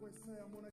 quick I'm gonna